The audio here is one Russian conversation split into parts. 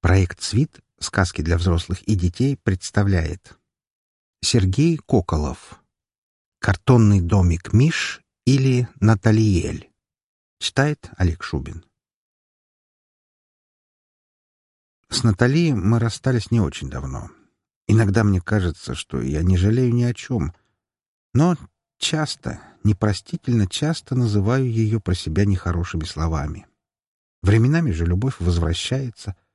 Проект «Свит. Сказки для взрослых и детей» представляет Сергей Коколов «Картонный домик Миш» или «Наталиэль». Читает Олег Шубин. С Натали мы расстались не очень давно. Иногда мне кажется, что я не жалею ни о чем. Но часто, непростительно часто называю ее про себя нехорошими словами. Временами же любовь возвращается —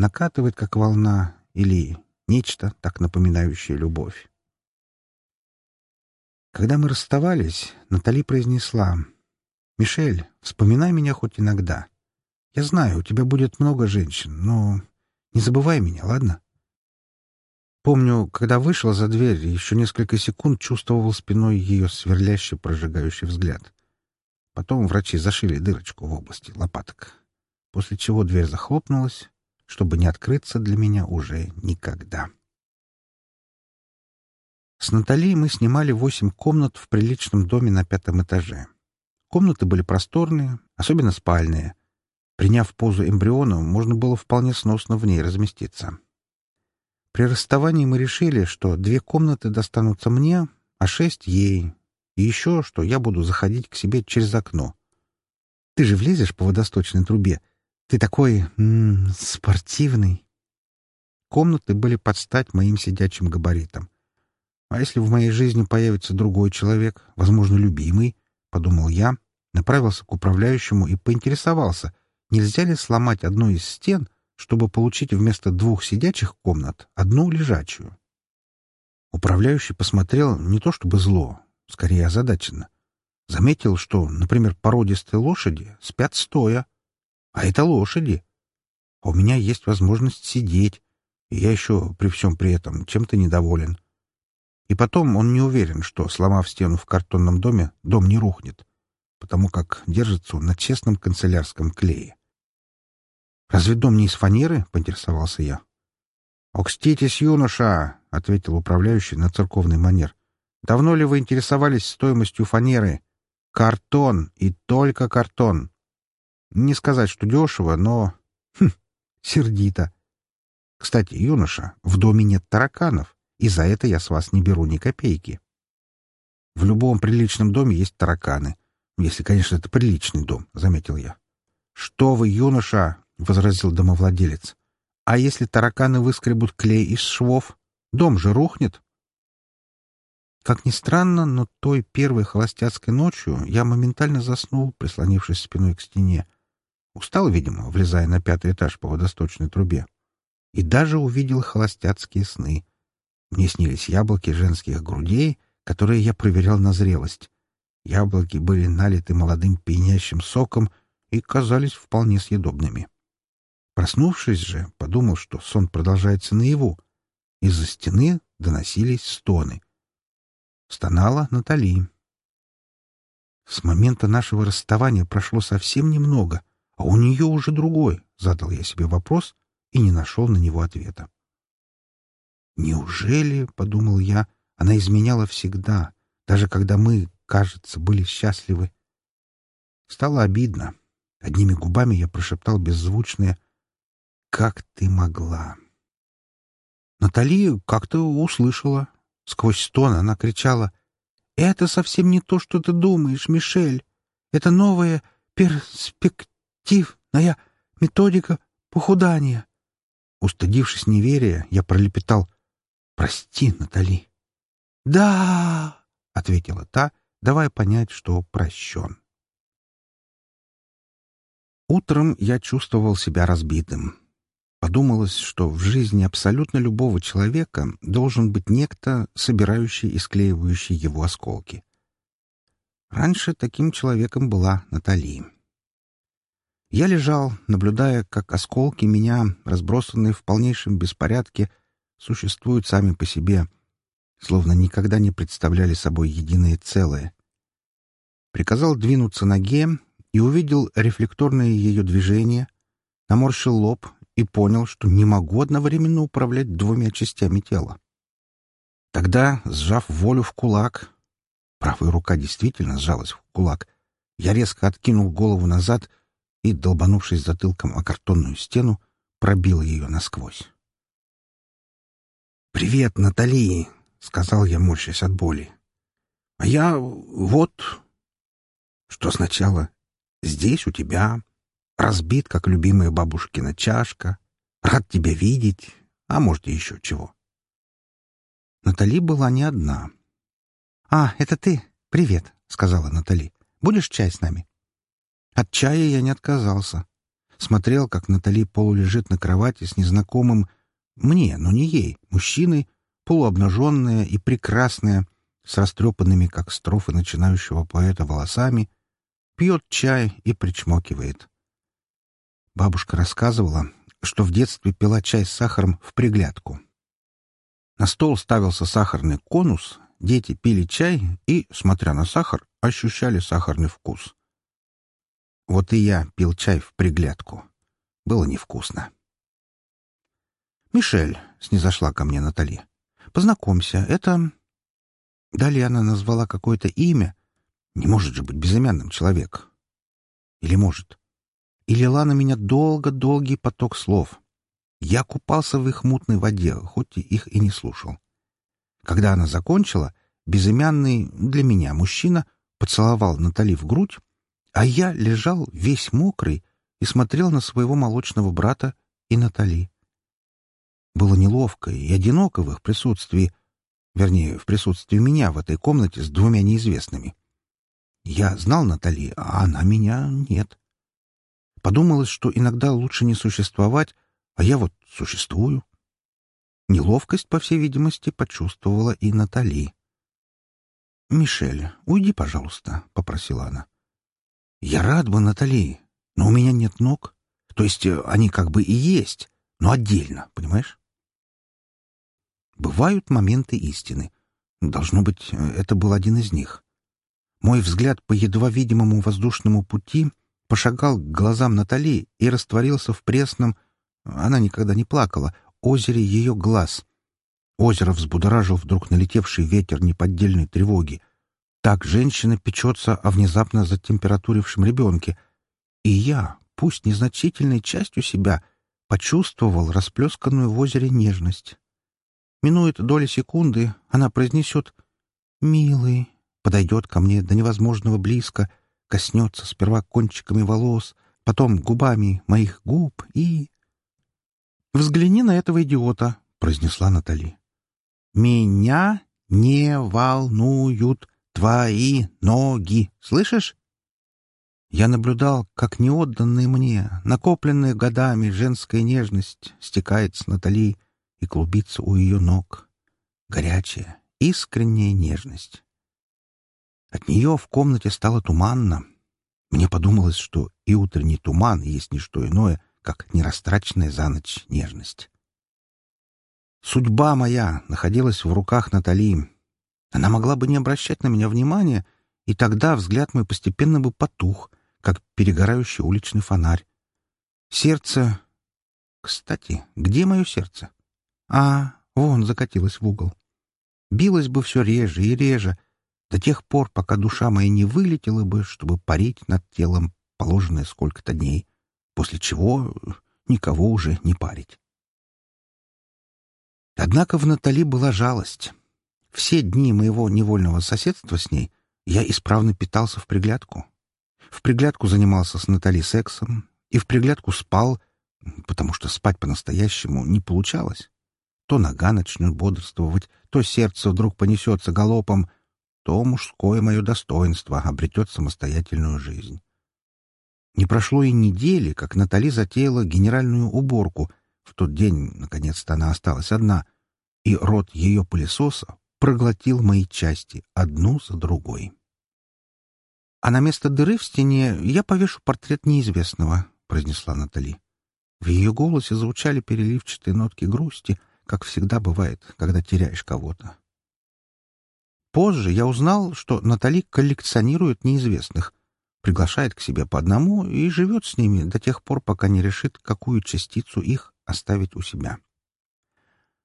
накатывает, как волна, или нечто, так напоминающее любовь. Когда мы расставались, Натали произнесла, «Мишель, вспоминай меня хоть иногда. Я знаю, у тебя будет много женщин, но не забывай меня, ладно?» Помню, когда вышел за дверь, еще несколько секунд чувствовал спиной ее сверлящий, прожигающий взгляд. Потом врачи зашили дырочку в области лопаток, после чего дверь захлопнулась, чтобы не открыться для меня уже никогда. С Натальей мы снимали восемь комнат в приличном доме на пятом этаже. Комнаты были просторные, особенно спальные. Приняв позу эмбриона, можно было вполне сносно в ней разместиться. При расставании мы решили, что две комнаты достанутся мне, а шесть — ей, и еще, что я буду заходить к себе через окно. Ты же влезешь по водосточной трубе, ты такой м -м, спортивный. Комнаты были под стать моим сидячим габаритам. А если в моей жизни появится другой человек, возможно, любимый, — подумал я, направился к управляющему и поинтересовался, нельзя ли сломать одну из стен, чтобы получить вместо двух сидячих комнат одну лежачую. Управляющий посмотрел не то чтобы зло, скорее озадаченно. Заметил, что, например, породистые лошади спят стоя, а это лошади. А у меня есть возможность сидеть, и я еще при всем при этом чем-то недоволен. И потом он не уверен, что, сломав стену в картонном доме, дом не рухнет, потому как держится на честном канцелярском клее. «Разве дом не из фанеры?» — поинтересовался я. «Окститесь, юноша!» — ответил управляющий на церковный манер. «Давно ли вы интересовались стоимостью фанеры? Картон и только картон. Не сказать, что дешево, но... Хм, сердито. Кстати, юноша, в доме нет тараканов, и за это я с вас не беру ни копейки. В любом приличном доме есть тараканы. Если, конечно, это приличный дом, — заметил я. — Что вы, юноша, — возразил домовладелец. — А если тараканы выскребут клей из швов? Дом же рухнет. Как ни странно, но той первой холостяцкой ночью я моментально заснул, прислонившись спиной к стене, Устал, видимо, влезая на пятый этаж по водосточной трубе. И даже увидел холостяцкие сны. Мне снились яблоки женских грудей, которые я проверял на зрелость. Яблоки были налиты молодым пьянящим соком и казались вполне съедобными. Проснувшись же, подумал, что сон продолжается наяву. Из-за стены доносились стоны. Стонала Натали. С момента нашего расставания прошло совсем немного — а у нее уже другой, — задал я себе вопрос и не нашел на него ответа. Неужели, — подумал я, — она изменяла всегда, даже когда мы, кажется, были счастливы? Стало обидно. Одними губами я прошептал беззвучное «Как ты могла?» Натали как-то услышала. Сквозь стон она кричала «Это совсем не то, что ты думаешь, Мишель. Это новая перспектива активная методика похудания. Устыдившись неверия, я пролепетал «Прости, Натали». «Да!» — ответила та, давая понять, что прощен. Утром я чувствовал себя разбитым. Подумалось, что в жизни абсолютно любого человека должен быть некто, собирающий и склеивающий его осколки. Раньше таким человеком была Натали. Я лежал, наблюдая, как осколки меня, разбросанные в полнейшем беспорядке, существуют сами по себе, словно никогда не представляли собой единое целое. Приказал двинуться ноге и увидел рефлекторное ее движение, наморщил лоб и понял, что не могу одновременно управлять двумя частями тела. Тогда, сжав волю в кулак, правая рука действительно сжалась в кулак, я резко откинул голову назад — и, долбанувшись затылком о картонную стену, пробило ее насквозь. «Привет, Натали!» — сказал я, морщась от боли. «А я вот...» «Что сначала? Здесь у тебя. Разбит, как любимая бабушкина чашка. Рад тебя видеть. А может, и еще чего». Натали была не одна. «А, это ты? Привет!» — сказала Натали. «Будешь чай с нами?» От чая я не отказался. Смотрел, как Натали полулежит на кровати с незнакомым мне, но не ей, мужчиной, полуобнаженная и прекрасная, с растрепанными, как строфы начинающего поэта, волосами, пьет чай и причмокивает. Бабушка рассказывала, что в детстве пила чай с сахаром в приглядку. На стол ставился сахарный конус, дети пили чай и, смотря на сахар, ощущали сахарный вкус. Вот и я пил чай в приглядку. Было невкусно. «Мишель», — снизошла ко мне Натали, — «познакомься, это...» Далее она назвала какое-то имя. Не может же быть безымянным человек. Или может? И лила на меня долго-долгий поток слов. Я купался в их мутной воде, хоть и их и не слушал. Когда она закончила, безымянный для меня мужчина поцеловал Натали в грудь, а я лежал весь мокрый и смотрел на своего молочного брата и Натали. Было неловко и одиноко в их присутствии, вернее, в присутствии меня в этой комнате с двумя неизвестными. Я знал Натали, а она меня нет. Подумалось, что иногда лучше не существовать, а я вот существую. Неловкость, по всей видимости, почувствовала и Натали. «Мишель, уйди, пожалуйста», — попросила она. «Я рад бы, Натали, но у меня нет ног. То есть э, они как бы и есть, но отдельно, понимаешь?» Бывают моменты истины. Должно быть, это был один из них. Мой взгляд по едва видимому воздушному пути пошагал к глазам Натали и растворился в пресном, она никогда не плакала, озере ее глаз. Озеро взбудоражил вдруг налетевший ветер неподдельной тревоги. Так женщина печется о внезапно затемпературившем ребенке. И я, пусть незначительной частью себя, почувствовал расплесканную в озере нежность. Минует доля секунды, она произнесет «Милый», подойдет ко мне до невозможного близко, коснется сперва кончиками волос, потом губами моих губ и... «Взгляни на этого идиота», — произнесла Натали. «Меня не волнуют твои ноги, слышишь?» Я наблюдал, как неотданная мне, накопленная годами женская нежность стекает с Натали, — и клубится у ее ног. Горячая, искренняя нежность. От нее в комнате стало туманно. Мне подумалось, что и утренний туман есть не что иное, как нерастраченная за ночь нежность. Судьба моя находилась в руках Натали. Она могла бы не обращать на меня внимания, и тогда взгляд мой постепенно бы потух, как перегорающий уличный фонарь. Сердце... Кстати, где мое сердце? А, вон закатилась в угол. Билась бы все реже и реже, до тех пор, пока душа моя не вылетела бы, чтобы парить над телом положенное сколько-то дней, после чего никого уже не парить. Однако в Натали была жалость. Все дни моего невольного соседства с ней я исправно питался в приглядку. В приглядку занимался с Натали сексом и в приглядку спал, потому что спать по-настоящему не получалось. То нога начнет бодрствовать, то сердце вдруг понесется галопом, то мужское мое достоинство обретет самостоятельную жизнь. Не прошло и недели, как Натали затеяла генеральную уборку. В тот день, наконец-то, она осталась одна, и рот ее пылесоса проглотил мои части одну за другой. «А на место дыры в стене я повешу портрет неизвестного», — произнесла Натали. В ее голосе звучали переливчатые нотки грусти — как всегда бывает, когда теряешь кого-то. Позже я узнал, что Натали коллекционирует неизвестных, приглашает к себе по одному и живет с ними до тех пор, пока не решит, какую частицу их оставить у себя.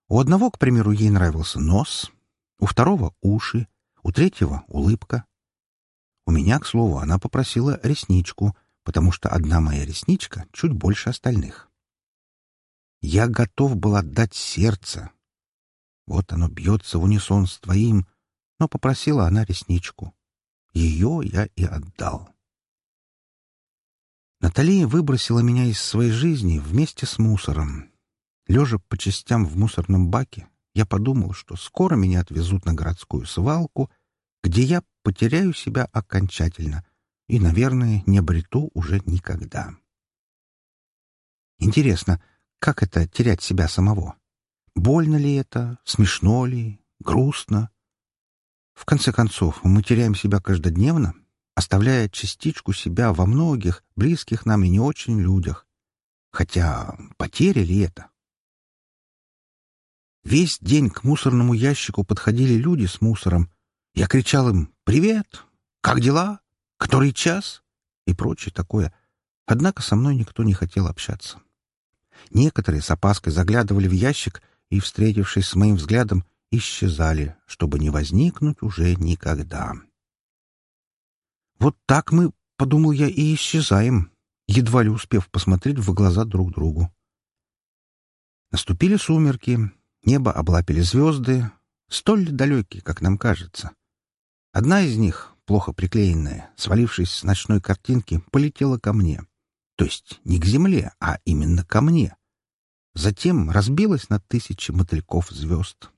У одного, к примеру, ей нравился нос, у второго — уши, у третьего — улыбка. У меня, к слову, она попросила ресничку, потому что одна моя ресничка чуть больше остальных. Я готов был отдать сердце. Вот оно бьется в унисон с твоим, но попросила она ресничку. Ее я и отдал. Наталья выбросила меня из своей жизни вместе с мусором. Лежа по частям в мусорном баке, я подумал, что скоро меня отвезут на городскую свалку, где я потеряю себя окончательно и, наверное, не обрету уже никогда. Интересно, как это терять себя самого? Больно ли это? Смешно ли? Грустно? В конце концов, мы теряем себя каждодневно, оставляя частичку себя во многих, близких нам и не очень людях. Хотя потеря ли это? Весь день к мусорному ящику подходили люди с мусором. Я кричал им «Привет! Как дела? Который час?» и прочее такое. Однако со мной никто не хотел общаться. Некоторые с опаской заглядывали в ящик и, встретившись с моим взглядом, исчезали, чтобы не возникнуть уже никогда. Вот так мы, подумал я, и исчезаем, едва ли успев посмотреть в глаза друг другу. Наступили сумерки, небо облапили звезды, столь далекие, как нам кажется. Одна из них, плохо приклеенная, свалившись с ночной картинки, полетела ко мне. То есть не к земле, а именно ко мне. Затем разбилась на тысячи мотыльков звезд.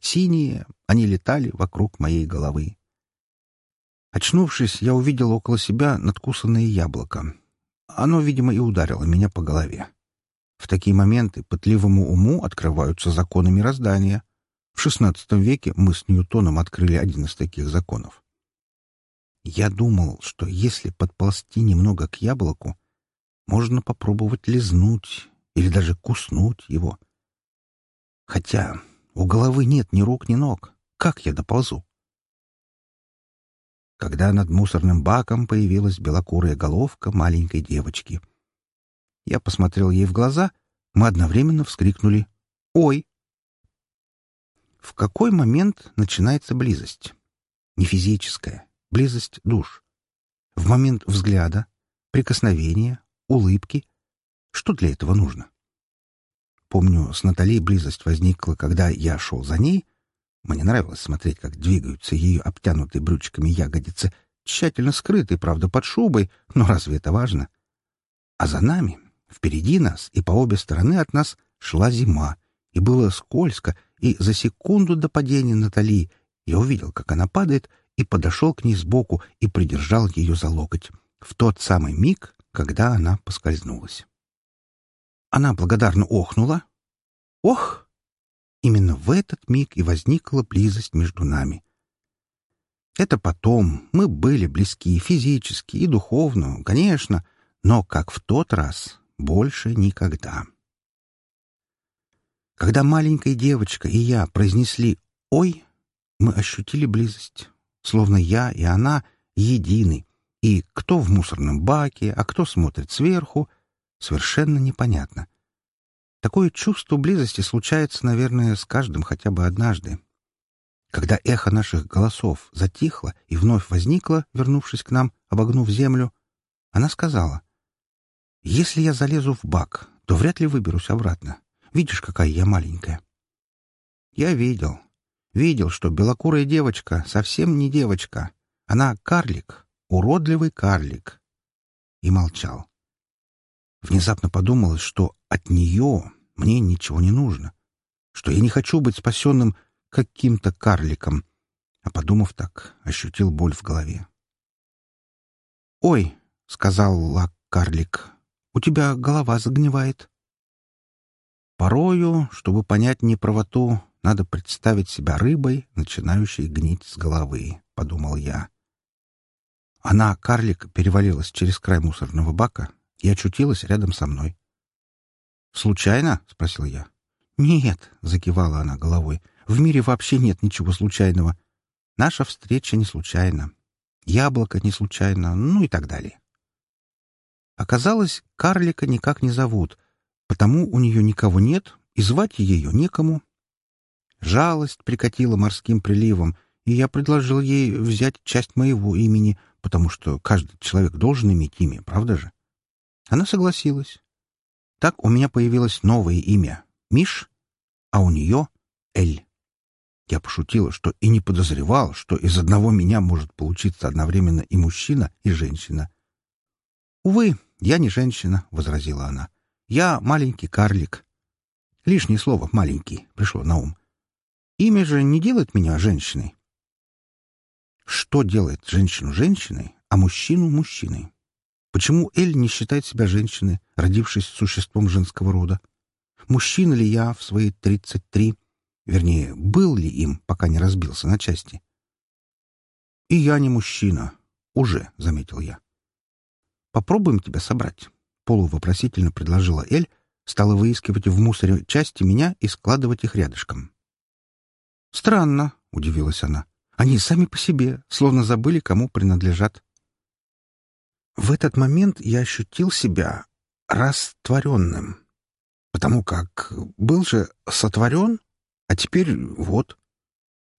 Синие, они летали вокруг моей головы. Очнувшись, я увидел около себя надкусанное яблоко. Оно, видимо, и ударило меня по голове. В такие моменты пытливому уму открываются законы мироздания. В XVI веке мы с Ньютоном открыли один из таких законов. Я думал, что если подползти немного к яблоку, можно попробовать лизнуть или даже куснуть его. Хотя у головы нет ни рук, ни ног. Как я доползу? Когда над мусорным баком появилась белокурая головка маленькой девочки. Я посмотрел ей в глаза, мы одновременно вскрикнули «Ой!». В какой момент начинается близость? Не физическая, близость душ. В момент взгляда, прикосновения, улыбки. Что для этого нужно? Помню, с Натальей близость возникла, когда я шел за ней. Мне нравилось смотреть, как двигаются ее обтянутые брючками ягодицы, тщательно скрытые, правда, под шубой, но разве это важно? А за нами, впереди нас и по обе стороны от нас шла зима, и было скользко, и за секунду до падения Натальи я увидел, как она падает, и подошел к ней сбоку и придержал ее за локоть в тот самый миг, когда она поскользнулась. Она благодарно охнула. «Ох!» Именно в этот миг и возникла близость между нами. Это потом. Мы были близки физически и духовно, конечно, но, как в тот раз, больше никогда. Когда маленькая девочка и я произнесли «Ой!», мы ощутили близость, словно я и она едины, и кто в мусорном баке, а кто смотрит сверху — Совершенно непонятно. Такое чувство близости случается, наверное, с каждым хотя бы однажды. Когда эхо наших голосов затихло и вновь возникло, вернувшись к нам, обогнув землю, она сказала, «Если я залезу в бак, то вряд ли выберусь обратно. Видишь, какая я маленькая». Я видел. Видел, что белокурая девочка совсем не девочка. Она карлик, уродливый карлик. И молчал. Внезапно подумалось, что от нее мне ничего не нужно, что я не хочу быть спасенным каким-то карликом, а, подумав так, ощутил боль в голове. «Ой», — сказал лак-карлик, — «у тебя голова загнивает». Порою, чтобы понять неправоту, надо представить себя рыбой, начинающей гнить с головы, — подумал я. Она, карлик, перевалилась через край мусорного бака, и очутилась рядом со мной. «Случайно?» — спросил я. «Нет», — закивала она головой, — «в мире вообще нет ничего случайного. Наша встреча не случайна, яблоко не случайно, ну и так далее». Оказалось, карлика никак не зовут, потому у нее никого нет, и звать ее некому. Жалость прикатила морским приливом, и я предложил ей взять часть моего имени, потому что каждый человек должен иметь имя, правда же? Она согласилась. Так у меня появилось новое имя — Миш, а у нее — Эль. Я пошутила, что и не подозревал, что из одного меня может получиться одновременно и мужчина, и женщина. «Увы, я не женщина», — возразила она. «Я маленький карлик». Лишнее слово «маленький» пришло на ум. Имя же не делает меня женщиной. Что делает женщину женщиной, а мужчину мужчиной? Почему Эль не считает себя женщиной, родившись существом женского рода? Мужчина ли я в свои тридцать три? Вернее, был ли им, пока не разбился на части? И я не мужчина. Уже, — заметил я. Попробуем тебя собрать. Полувопросительно предложила Эль, стала выискивать в мусоре части меня и складывать их рядышком. «Странно», — удивилась она. «Они сами по себе, словно забыли, кому принадлежат». В этот момент я ощутил себя растворенным, потому как был же сотворен, а теперь вот.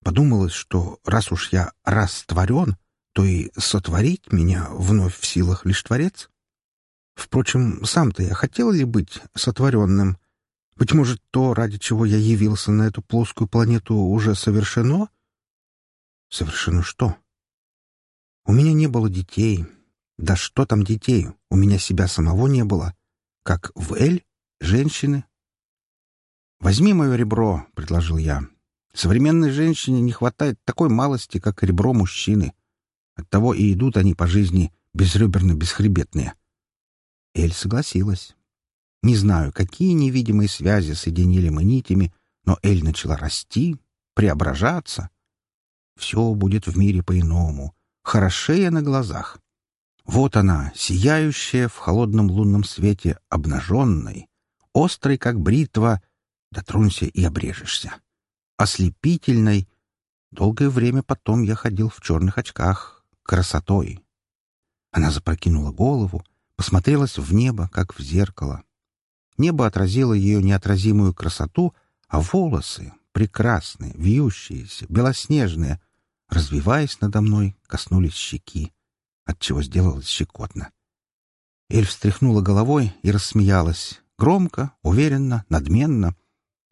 Подумалось, что раз уж я растворен, то и сотворить меня вновь в силах лишь Творец. Впрочем, сам-то я хотел ли быть сотворенным? Быть может, то, ради чего я явился на эту плоскую планету, уже совершено? Совершено что? У меня не было детей, да что там детей? У меня себя самого не было. Как в Эль? Женщины? «Возьми мое ребро», — предложил я. «Современной женщине не хватает такой малости, как ребро мужчины. Оттого и идут они по жизни безреберно-бесхребетные». Эль согласилась. Не знаю, какие невидимые связи соединили мы нитями, но Эль начала расти, преображаться. Все будет в мире по-иному, хорошее на глазах. Вот она, сияющая в холодном лунном свете, обнаженной, острой, как бритва, дотронься и обрежешься, ослепительной. Долгое время потом я ходил в черных очках, красотой. Она запрокинула голову, посмотрелась в небо, как в зеркало. Небо отразило ее неотразимую красоту, а волосы, прекрасные, вьющиеся, белоснежные, развиваясь надо мной, коснулись щеки отчего сделалось щекотно. Эль встряхнула головой и рассмеялась, громко, уверенно, надменно,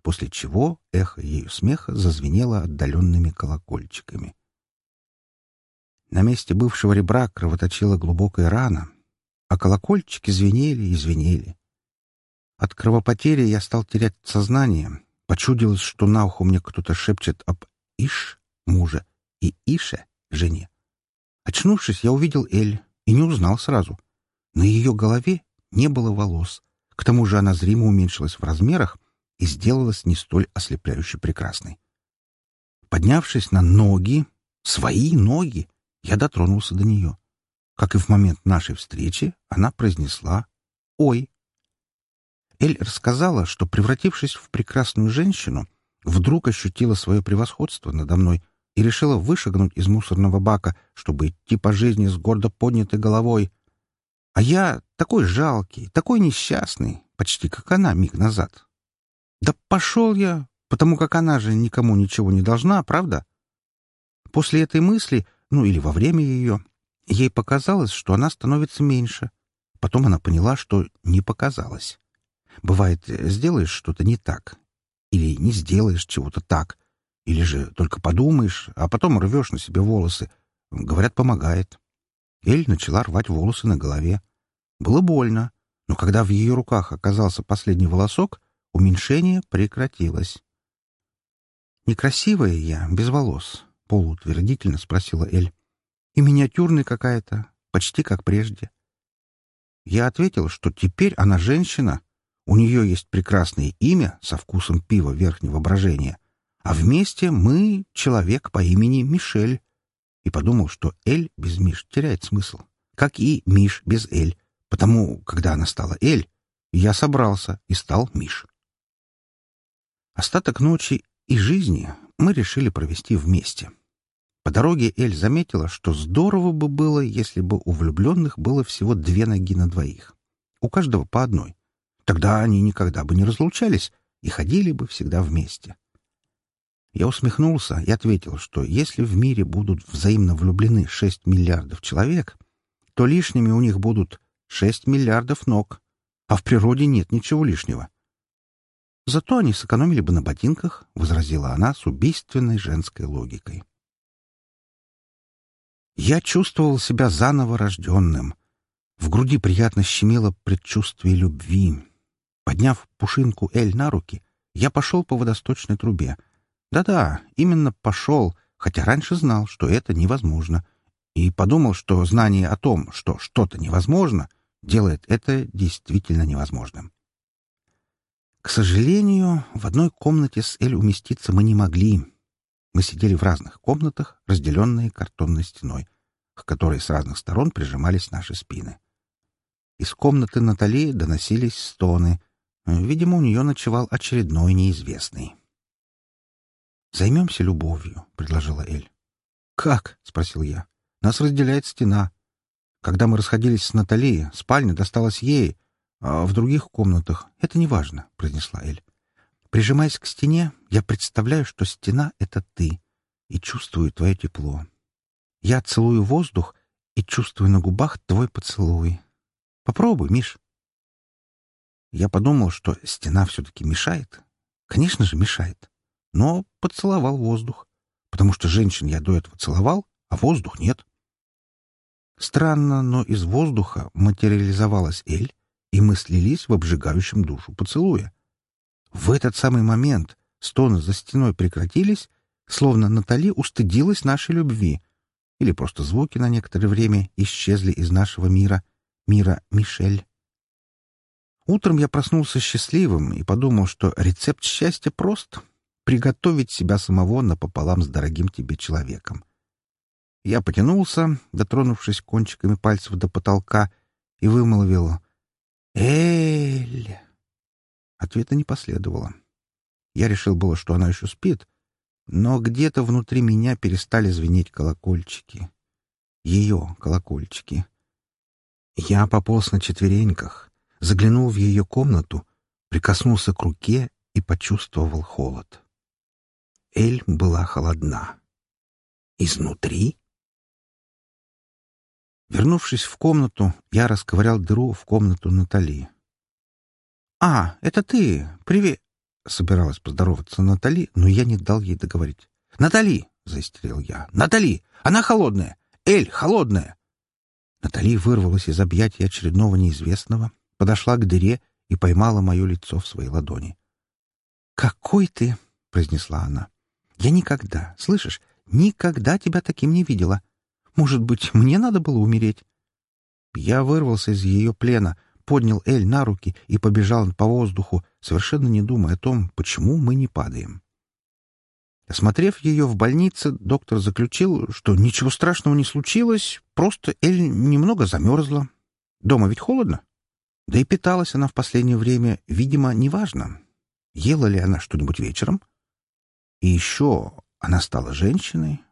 после чего эхо ее смеха зазвенело отдаленными колокольчиками. На месте бывшего ребра кровоточила глубокая рана, а колокольчики звенели и звенели. От кровопотери я стал терять сознание. Почудилось, что на ухо мне кто-то шепчет об Иш, муже, и Ише, жене. Очнувшись, я увидел Эль и не узнал сразу. На ее голове не было волос. К тому же она зримо уменьшилась в размерах и сделалась не столь ослепляюще прекрасной. Поднявшись на ноги, свои ноги, я дотронулся до нее. Как и в момент нашей встречи, она произнесла «Ой». Эль рассказала, что, превратившись в прекрасную женщину, вдруг ощутила свое превосходство надо мной и решила вышагнуть из мусорного бака, чтобы идти по жизни с гордо поднятой головой. А я такой жалкий, такой несчастный, почти как она миг назад. Да пошел я, потому как она же никому ничего не должна, правда? После этой мысли, ну или во время ее, ей показалось, что она становится меньше. Потом она поняла, что не показалось. Бывает, сделаешь что-то не так, или не сделаешь чего-то так — или же только подумаешь, а потом рвешь на себе волосы. Говорят, помогает. Эль начала рвать волосы на голове. Было больно, но когда в ее руках оказался последний волосок, уменьшение прекратилось. «Некрасивая я, без волос?» — полуутвердительно спросила Эль. «И миниатюрная какая-то, почти как прежде». Я ответил, что теперь она женщина, у нее есть прекрасное имя со вкусом пива верхнего брожения — а вместе мы — человек по имени Мишель. И подумал, что Эль без Миш теряет смысл, как и Миш без Эль, потому, когда она стала Эль, я собрался и стал Миш. Остаток ночи и жизни мы решили провести вместе. По дороге Эль заметила, что здорово бы было, если бы у влюбленных было всего две ноги на двоих. У каждого по одной. Тогда они никогда бы не разлучались и ходили бы всегда вместе. Я усмехнулся и ответил, что если в мире будут взаимно влюблены 6 миллиардов человек, то лишними у них будут 6 миллиардов ног, а в природе нет ничего лишнего. Зато они сэкономили бы на ботинках, — возразила она с убийственной женской логикой. Я чувствовал себя заново рожденным. В груди приятно щемило предчувствие любви. Подняв пушинку Эль на руки, я пошел по водосточной трубе. Да-да, именно пошел, хотя раньше знал, что это невозможно, и подумал, что знание о том, что что-то невозможно, делает это действительно невозможным. К сожалению, в одной комнате с Эль уместиться мы не могли. Мы сидели в разных комнатах, разделенные картонной стеной, к которой с разных сторон прижимались наши спины. Из комнаты Натали доносились стоны. Видимо, у нее ночевал очередной неизвестный. «Займемся любовью», — предложила Эль. «Как?» — спросил я. «Нас разделяет стена. Когда мы расходились с Натали, спальня досталась ей, а в других комнатах это не важно», — произнесла Эль. «Прижимаясь к стене, я представляю, что стена — это ты, и чувствую твое тепло. Я целую воздух и чувствую на губах твой поцелуй. Попробуй, Миш». Я подумал, что стена все-таки мешает. Конечно же, мешает но поцеловал воздух, потому что женщин я до этого целовал, а воздух нет. Странно, но из воздуха материализовалась Эль, и мы слились в обжигающем душу поцелуя. В этот самый момент стоны за стеной прекратились, словно Натали устыдилась нашей любви, или просто звуки на некоторое время исчезли из нашего мира, мира Мишель. Утром я проснулся счастливым и подумал, что рецепт счастья прост приготовить себя самого напополам с дорогим тебе человеком. Я потянулся, дотронувшись кончиками пальцев до потолка, и вымолвил «Эль!». Ответа не последовало. Я решил было, что она еще спит, но где-то внутри меня перестали звенеть колокольчики. Ее колокольчики. Я пополз на четвереньках, заглянул в ее комнату, прикоснулся к руке и почувствовал холод. Эль была холодна. Изнутри? Вернувшись в комнату, я расковырял дыру в комнату Натали. «А, это ты! Привет!» — собиралась поздороваться Натали, но я не дал ей договорить. «Натали!» — заистерил я. «Натали! Она холодная! Эль, холодная!» Натали вырвалась из объятий очередного неизвестного, подошла к дыре и поймала мое лицо в свои ладони. «Какой ты!» — произнесла она. Я никогда, слышишь, никогда тебя таким не видела. Может быть, мне надо было умереть?» Я вырвался из ее плена, поднял Эль на руки и побежал по воздуху, совершенно не думая о том, почему мы не падаем. Осмотрев ее в больнице, доктор заключил, что ничего страшного не случилось, просто Эль немного замерзла. Дома ведь холодно. Да и питалась она в последнее время, видимо, неважно. Ела ли она что-нибудь вечером? И еще она стала женщиной?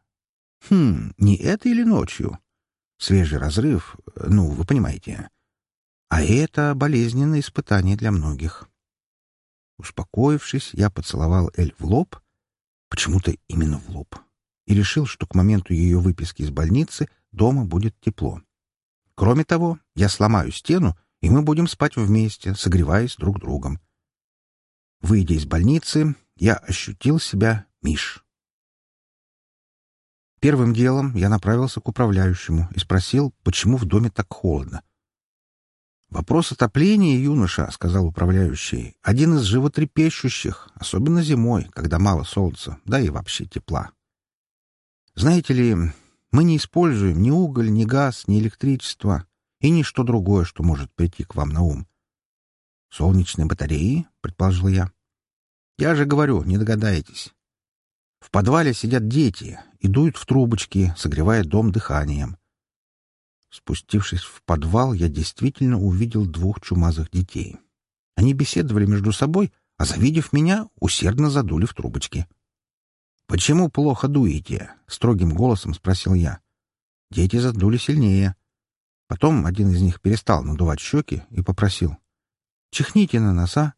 Хм, не это или ночью? Свежий разрыв, ну, вы понимаете. А это болезненное испытание для многих. Успокоившись, я поцеловал Эль в лоб, почему-то именно в лоб, и решил, что к моменту ее выписки из больницы дома будет тепло. Кроме того, я сломаю стену, и мы будем спать вместе, согреваясь друг другом. Выйдя из больницы, я ощутил себя Миш. Первым делом я направился к управляющему и спросил, почему в доме так холодно. «Вопрос отопления, юноша», — сказал управляющий, — «один из животрепещущих, особенно зимой, когда мало солнца, да и вообще тепла. Знаете ли, мы не используем ни уголь, ни газ, ни электричество и ничто другое, что может прийти к вам на ум. «Солнечные батареи?» — предположил я. Я же говорю, не догадаетесь. В подвале сидят дети и дуют в трубочки, согревая дом дыханием. Спустившись в подвал, я действительно увидел двух чумазых детей. Они беседовали между собой, а, завидев меня, усердно задули в трубочки. «Почему плохо дуете?» — строгим голосом спросил я. Дети задули сильнее. Потом один из них перестал надувать щеки и попросил. «Чихните на носа.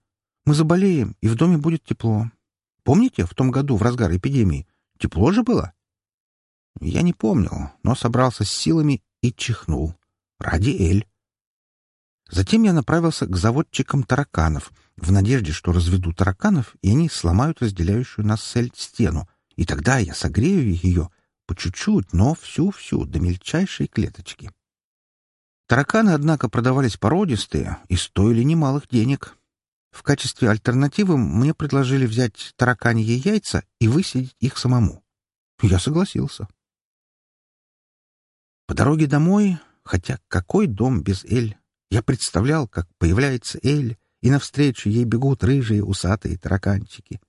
Мы заболеем, и в доме будет тепло. Помните, в том году, в разгар эпидемии, тепло же было? Я не помнил, но собрался с силами и чихнул. Ради Эль. Затем я направился к заводчикам тараканов, в надежде, что разведу тараканов, и они сломают разделяющую нас цель стену, и тогда я согрею ее по чуть-чуть, но всю-всю, до мельчайшей клеточки. Тараканы, однако, продавались породистые и стоили немалых денег. В качестве альтернативы мне предложили взять тараканьи яйца и высидеть их самому. Я согласился. По дороге домой, хотя какой дом без Эль, я представлял, как появляется Эль, и навстречу ей бегут рыжие усатые тараканчики.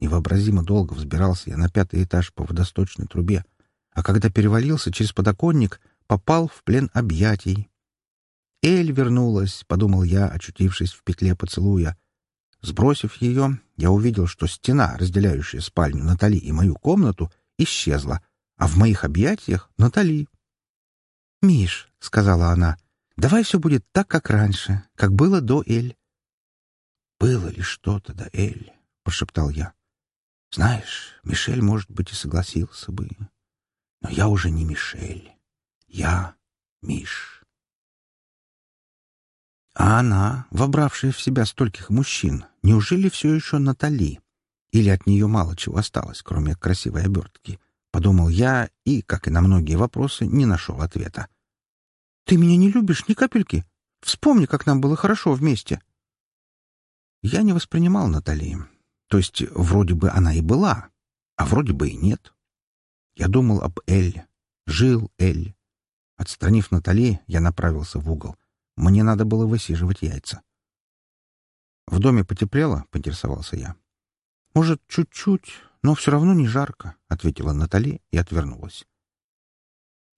Невообразимо долго взбирался я на пятый этаж по водосточной трубе, а когда перевалился через подоконник, попал в плен объятий. «Эль вернулась», — подумал я, очутившись в петле поцелуя. Сбросив ее, я увидел, что стена, разделяющая спальню Натали и мою комнату, исчезла, а в моих объятиях — Натали. «Миш», — сказала она, — «давай все будет так, как раньше, как было до Эль». «Было ли что-то до Эль?» — прошептал я. «Знаешь, Мишель, может быть, и согласился бы. Но я уже не Мишель. Я Миш». А она, вобравшая в себя стольких мужчин, неужели все еще Натали? Или от нее мало чего осталось, кроме красивой обертки? Подумал я и, как и на многие вопросы, не нашел ответа. «Ты меня не любишь ни капельки? Вспомни, как нам было хорошо вместе». Я не воспринимал Натали. То есть, вроде бы она и была, а вроде бы и нет. Я думал об Эль. Жил Эль. Отстранив Натали, я направился в угол. Мне надо было высиживать яйца. «В доме потеплело?» — поинтересовался я. «Может, чуть-чуть, но все равно не жарко», — ответила Натали и отвернулась.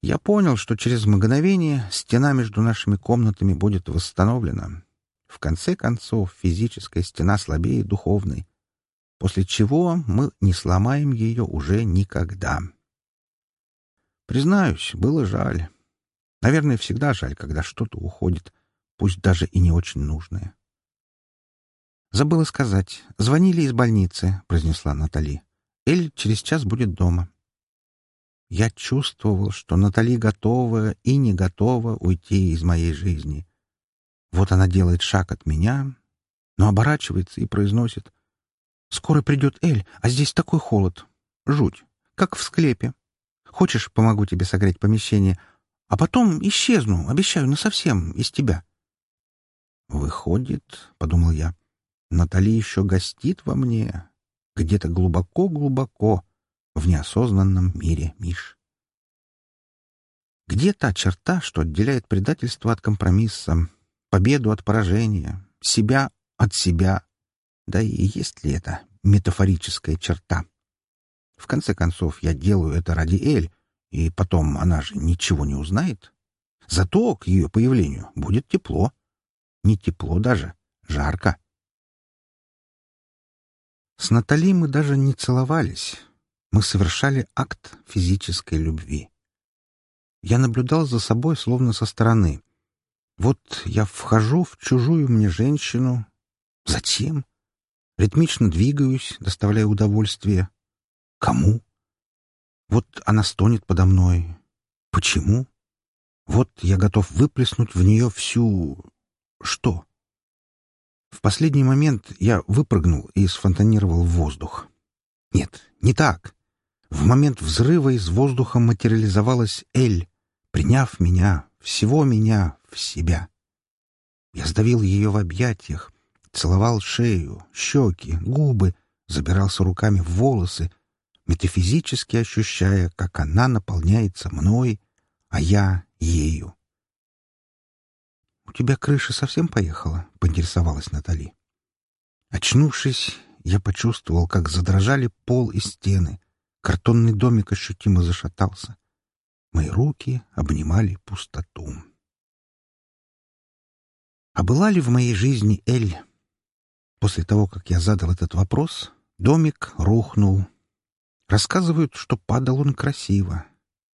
Я понял, что через мгновение стена между нашими комнатами будет восстановлена. В конце концов, физическая стена слабее духовной, после чего мы не сломаем ее уже никогда. Признаюсь, было жаль. Наверное, всегда жаль, когда что-то уходит, пусть даже и не очень нужное. «Забыла сказать. Звонили из больницы», — произнесла Натали. «Эль через час будет дома». Я чувствовал, что Натали готова и не готова уйти из моей жизни. Вот она делает шаг от меня, но оборачивается и произносит. «Скоро придет Эль, а здесь такой холод. Жуть, как в склепе. Хочешь, помогу тебе согреть помещение, а потом исчезну, обещаю, насовсем, из тебя». «Выходит, — подумал я, — Натали еще гостит во мне, где-то глубоко-глубоко, в неосознанном мире Миш. Где та черта, что отделяет предательство от компромисса, победу от поражения, себя от себя? Да и есть ли это метафорическая черта? В конце концов, я делаю это ради Эль, и потом она же ничего не узнает. Зато к ее появлению будет тепло. Не тепло даже, жарко. С Натали мы даже не целовались. Мы совершали акт физической любви. Я наблюдал за собой словно со стороны. Вот я вхожу в чужую мне женщину. Зачем? Ритмично двигаюсь, доставляя удовольствие. Кому? Вот она стонет подо мной. Почему? Вот я готов выплеснуть в нее всю... Что? В последний момент я выпрыгнул и сфонтанировал в воздух. Нет, не так. В момент взрыва из воздуха материализовалась Эль, приняв меня, всего меня, в себя. Я сдавил ее в объятиях, целовал шею, щеки, губы, забирался руками в волосы, метафизически ощущая, как она наполняется мной, а я — ею. «У тебя крыша совсем поехала?» — поинтересовалась Натали. Очнувшись, я почувствовал, как задрожали пол и стены, Картонный домик ощутимо зашатался. Мои руки обнимали пустоту. А была ли в моей жизни Эль? После того, как я задал этот вопрос, домик рухнул. Рассказывают, что падал он красиво.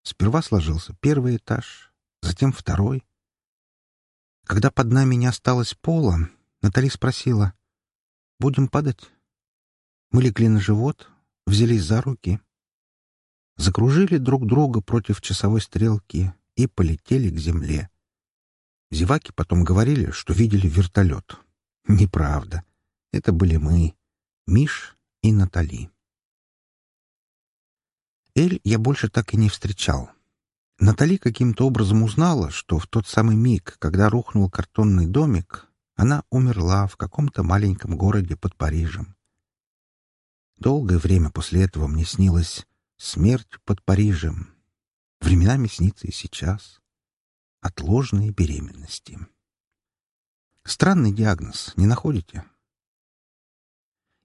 Сперва сложился первый этаж, затем второй. Когда под нами не осталось пола, Натали спросила, «Будем падать?» Мы легли на живот, взялись за руки — закружили друг друга против часовой стрелки и полетели к земле. Зеваки потом говорили, что видели вертолет. Неправда. Это были мы, Миш и Натали. Эль я больше так и не встречал. Натали каким-то образом узнала, что в тот самый миг, когда рухнул картонный домик, она умерла в каком-то маленьком городе под Парижем. Долгое время после этого мне снилась смерть под Парижем. Временами снится и сейчас. Отложные беременности. Странный диагноз, не находите?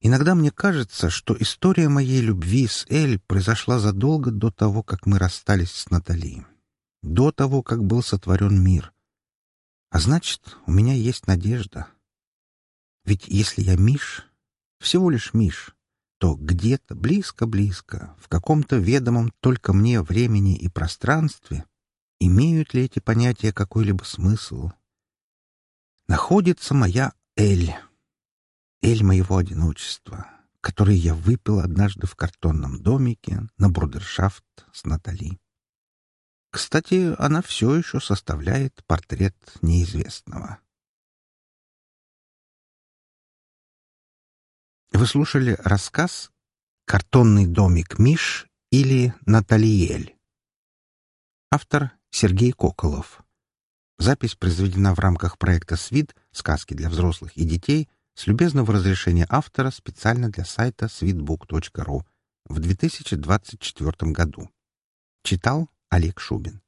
Иногда мне кажется, что история моей любви с Эль произошла задолго до того, как мы расстались с Натали. До того, как был сотворен мир. А значит, у меня есть надежда. Ведь если я Миш, всего лишь Миш, то где-то близко-близко, в каком-то ведомом только мне времени и пространстве, имеют ли эти понятия какой-либо смысл? Находится моя Эль эль моего одиночества, который я выпил однажды в картонном домике на брудершафт с Натали. Кстати, она все еще составляет портрет неизвестного. Вы слушали рассказ «Картонный домик Миш» или «Наталиэль». Автор Сергей Коколов. Запись произведена в рамках проекта «СВИД. Сказки для взрослых и детей» с любезного разрешения автора специально для сайта sweetbook.ru в 2024 году. Читал Олег Шубин.